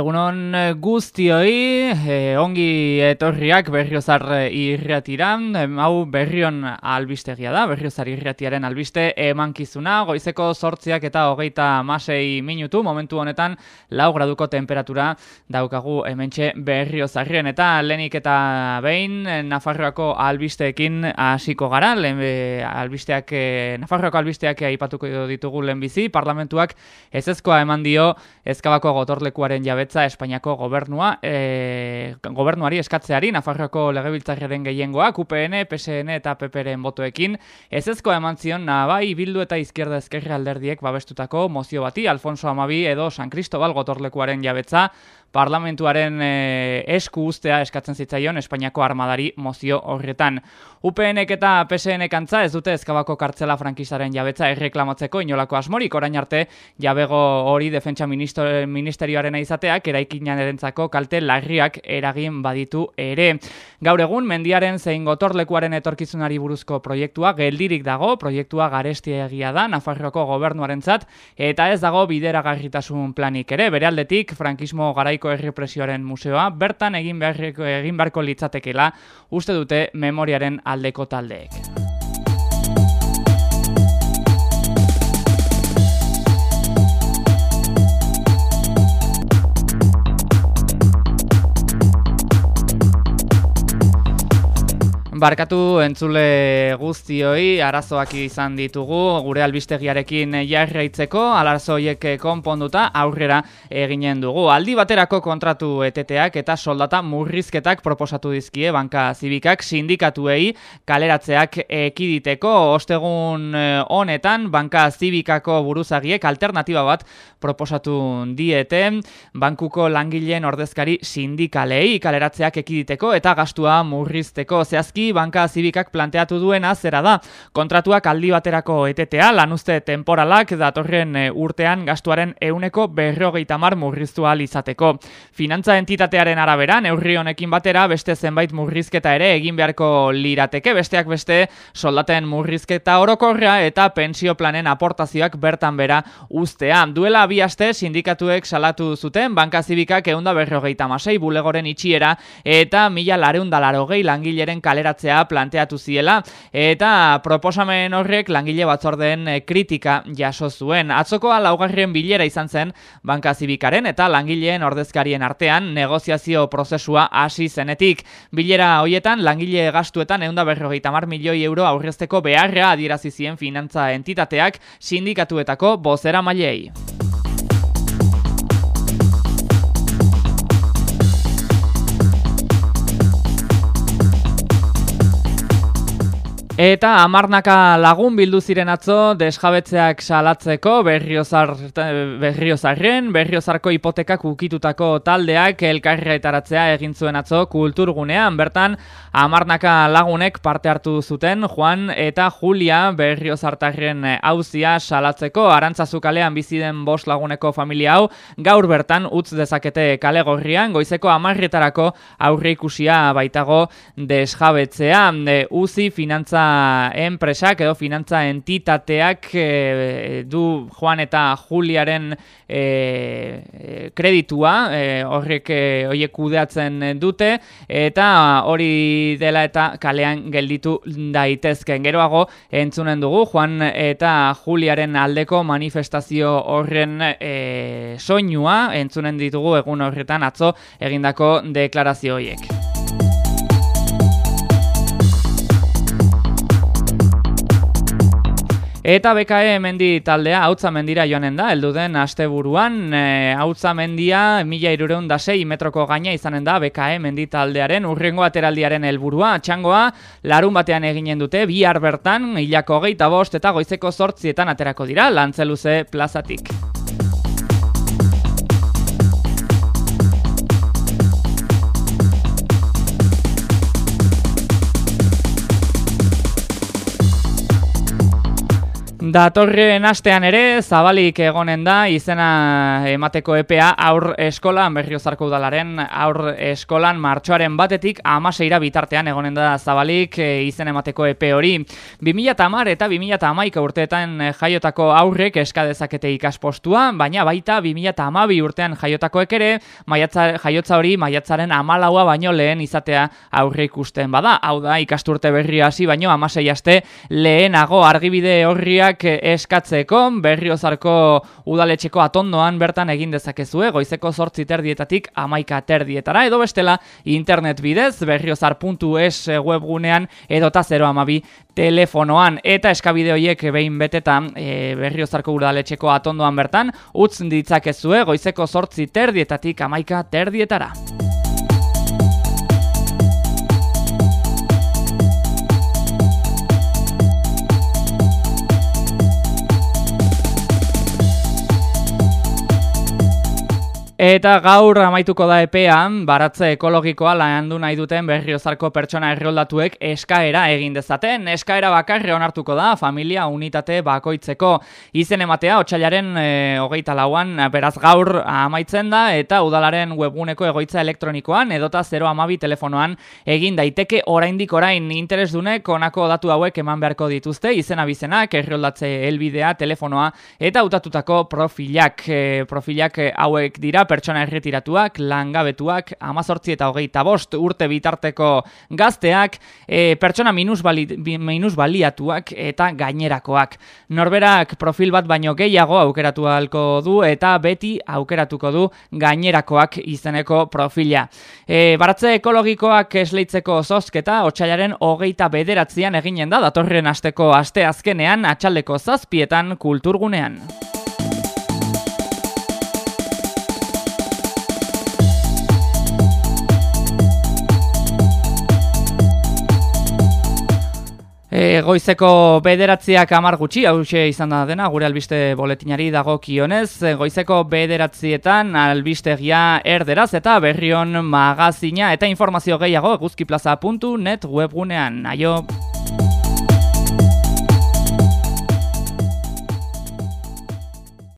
Egunon eh, guztioi, eh, ongi etorriak berriozar eh, irratiran, hau berrion albistegia da, berriozar irratiaren albiste emankizuna, goizeko sortziak eta hogeita masei minutu, momentu honetan lau graduko temperatura daukagu hementxe berriozarrien, eta lenik eta behin Nafarroako albisteekin hasiko gara, lehen, albisteak, Nafarroako albisteak aipatuko ditugu lehenbizi, parlamentuak ez ezkoa eman dio ezkabako gotorlekuaren jabe jabetza Espainiako gobernua, e, gobernuari eskatzeari, Nafarroako legebiltzarren gehiengoak, UPN, PSN eta PPren botoekin, ez ezko eman zion, nabai, bildu eta izkierda ezkerre alderdiek babestutako mozio bati, Alfonso Amabi edo San Cristobal gotorlekuaren jabetza, parlamentuaren e, esku ustea eskatzen zitzaion Espainiako armadari mozio horretan. UPNek eta PSNek antza ez dute ezkabako kartzela frankisaren jabetza erreklamatzeko inolako asmorik orain arte jabego hori defentsa ministerioaren izateak eraikinan erentzako kalte larriak eragin baditu ere. Gaur egun, mendiaren zein gotorlekuaren etorkizunari buruzko proiektua geldirik dago, proiektua garestia egia da, Nafarroako gobernuarentzat eta ez dago bideragarritasun planik ere, bere aldetik, frankismo garaik Historiko Errepresioaren Museoa, bertan egin beharko egin beharko litzatekeela uste dute memoriaren aldeko taldeek. Barkatu entzule guztioi, arazoak izan ditugu, gure albistegiarekin jarraitzeko, arazoiek konponduta aurrera eginen dugu. Aldi baterako kontratu eteteak eta soldata murrizketak proposatu dizkie banka zibikak sindikatuei kaleratzeak ekiditeko. Ostegun eh, honetan banka zibikako buruzagiek alternatiba bat proposatu diete, bankuko langileen ordezkari sindikalei kaleratzeak ekiditeko eta gastua murrizteko zehazki banka zibikak planteatu duena zera da. Kontratuak aldi baterako etetea, lanuzte temporalak datorren e, urtean gastuaren euneko berrogeita mar murriztu izateko. Finantza entitatearen arabera, neurri honekin batera, beste zenbait murrizketa ere egin beharko lirateke, besteak beste soldaten murrizketa orokorra eta pensio planen aportazioak bertan bera ustea. Duela bi aste sindikatuek salatu zuten, banka zibikak eunda berrogeita masei bulegoren itxiera eta mila lareundalaro gehi langileren kalerat planteatu ziela eta proposamen horrek langile batzordeen eh, kritika jaso zuen. Atzokoa laugarrien bilera izan zen banka zibikaren eta langileen ordezkarien artean negoziazio prozesua hasi zenetik. Bilera hoietan langile gastuetan eunda berrogeita mar milioi euro aurrezteko beharra adierazizien finantza entitateak sindikatuetako bozera mailei. Eta amarnaka lagun bildu ziren atzo desjabetzeak salatzeko berriozar, berriozarren, berriozarko hipotekak ukitutako taldeak elkarretaratzea egin zuen atzo kulturgunean. Bertan, amarnaka lagunek parte hartu zuten Juan eta Julia berriozartarren hauzia salatzeko. Arantzazu kalean biziden bost laguneko familia hau gaur bertan utz dezakete kale gorrian, goizeko amarretarako aurre ikusia baitago desjabetzea. E, uzi finantza enpresak edo finantza entitateak e, du Juan eta Juliaren e, kreditua e, horrek horiek kudeatzen dute eta hori dela eta kalean gelditu daitezken. Geroago entzunen dugu Juan eta Juliaren aldeko manifestazio horren e, soinua entzunen ditugu egun horretan atzo egindako deklarazio horiek. Eta BKE mendi taldea hautza mendira joanen da, heldu den asteburuan e, hautza mendia mila irureun da sei metroko gaina izanen da BKE mendi taldearen urrengo ateraldiaren helburua txangoa larun batean eginen dute bihar bertan hilako geita bost eta goizeko zortzietan aterako dira lantzeluze plazatik. Datorren astean ere, zabalik egonen da, izena emateko EPA aur eskolan, berriozarko udalaren aur eskolan martxoaren batetik amaseira bitartean egonen da zabalik e, izen emateko EP hori. 2000 eta 2000 urteetan jaiotako aurrek eskadezakete ikaspostua, baina baita 2000 urtean jaiotakoek ere, maiatza, jaiotza hori maiatzaren amalaua baino lehen izatea aurre ikusten bada. Hau da, ikasturte berri hasi baino amasei aste lehenago argibide horria eskatzeko berriozarko udaletxeko atondoan bertan egin dezakezue goizeko sortzi terdietatik amaika terdietara edo bestela internet bidez berriozar.es webgunean edota 0 amabi telefonoan eta eskabide horiek behin betetan e, berriozarko udaletxeko atondoan bertan utz ditzakezue goizeko sortzi terdietatik amaika terdietara. Eta gaur amaituko da epean, baratze ekologikoa landu nahi duten berriozarko pertsona erroldatuek eskaera egin dezaten. Eskaera bakarri onartuko da, familia unitate bakoitzeko. Izen ematea, otxailaren e, hogeita lauan, beraz gaur amaitzen da, eta udalaren webguneko egoitza elektronikoan, edota 0 amabi telefonoan egin daiteke oraindik orain. Interes dunek onako datu hauek eman beharko dituzte, izena bizenak, erroldatze helbidea, telefonoa, eta utatutako profilak, e, profilak hauek dira, pertsona erretiratuak, langabetuak, amazortzi eta hogeita bost urte bitarteko gazteak, e, pertsona minus, bali, minus baliatuak eta gainerakoak. Norberak profil bat baino gehiago aukeratu halko du eta beti aukeratuko du gainerakoak izeneko profila. E, baratze ekologikoak esleitzeko zozketa, otxailaren hogeita bederatzean eginen da, datorren asteko aste azkenean, atxaldeko zazpietan kulturgunean. E, goizeko bederatziak amar gutxi, hau izan da dena, gure albiste boletinari dago kionez. E, goizeko bederatzietan albistegia erderaz eta berrion magazina eta informazio gehiago guzkiplaza.net webgunean. Aio!